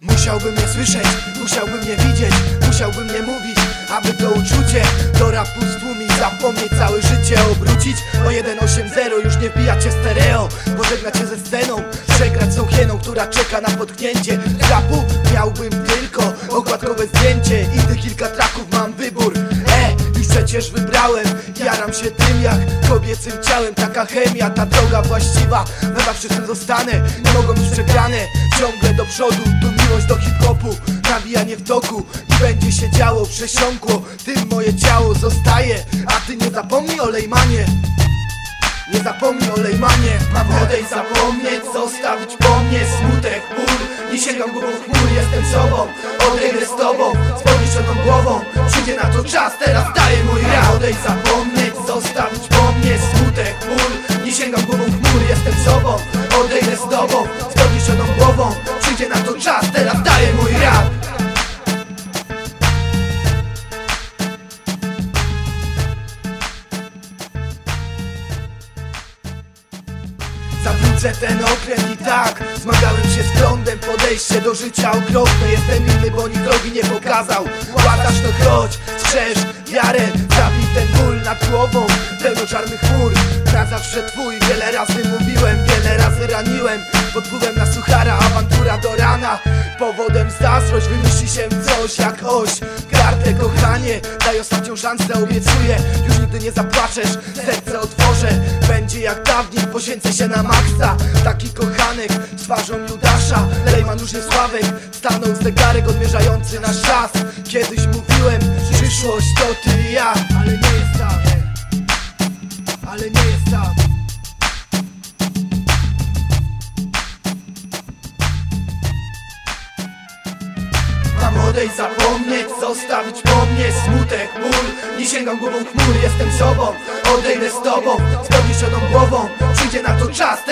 Musiałbym nie słyszeć, musiałbym nie widzieć Musiałbym nie mówić, aby to uczucie Do rapu stłumić, zapomnieć całe życie Obrócić. O 1.8.0 Już nie wbijać się stereo Pożegnać się ze sceną Przegrać z hieną, która czeka na potknięcie. Rapu miałbym tylko okładkowe zdjęcie I gdy kilka traków mam wybór. E, już przecież wybrałem Jaram się tym jak kobiecym ciałem. Taka chemia, ta droga właściwa Chyba przy tym zostanę, nie mogą być przegrane Ciągle do przodu, miłość do hip-hopu Nawijanie w toku i będzie się działo Przesiąkło, tym moje ciało zostaje A ty nie zapomnij o Lejmanie nie zapomnij o Lejmanie Mam odejść, zapomnieć, zostawić po mnie Smutek, ból, nie sięgam głową chmur Jestem sobą, odejdę z tobą. Z podniesioną głową, przyjdzie na to czas. Teraz daję mój rap Odejść, zapomnieć, zostawić po mnie Smutek, ból, nie sięgam głową chmur Jestem sobą, odejdę z tobą czas Teraz daję mój rap. Zawrócę ten okręt i tak Zmagałem się z prądem, podejście do życia okropne. Jestem inny, bo nikt drogi nie pokazał. Łatasz to chodź, strzeż wiarę Zabij ten ból nad głową, pełno czarnych chmur Na zawsze twój, wiele razy mówiłem Wiele razy raniłem, pod wpływem na suchara zazdrość Wymyśli się coś jak oś. Kartę kochanie, daj ostatnią szansę Obiecuję, już nigdy nie zapłaczesz Serce otworzę, będzie jak dawniej Poświęcę się na maksa, taki kochanek Z twarzą Judasza, Lejman już nie Sławek Stanął zegarek odmierzający nasz czas. Kiedyś mówiłem, przyszłość to ty i ja. Ale nie jest tak. Ale nie jest tak odejść, zapomnieć, zostawić po mnie Smutek, ból, nie sięgam głową chmur Jestem sobą, odejdę z tobą Z podniesioną głową, przyjdzie na to czas